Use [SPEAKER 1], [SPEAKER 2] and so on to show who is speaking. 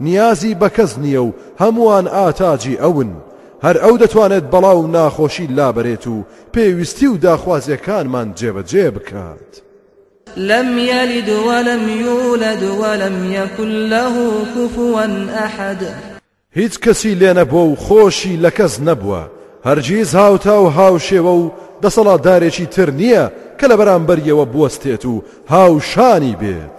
[SPEAKER 1] نیازی بەکەس نیە و هەمووان ئاتاجی ئەون هەر ئەو دەتوانێت بەڵا و ناخۆشی لابەرێت و پێویستی و داخوازیەکانمان جێبەجێ بکات.
[SPEAKER 2] لم یلد ولم یولد ولم یکن له کفوا احد.
[SPEAKER 1] هیچ کەسی لێ نەبووە و خۆشی لە کەس نەبووە هەرگیز هاوتا و هاوشێوە و دەسەڵاتدارێکی تر نیە کە لە بەرامبەریەوە بوەستێت و هاوشانی بێت.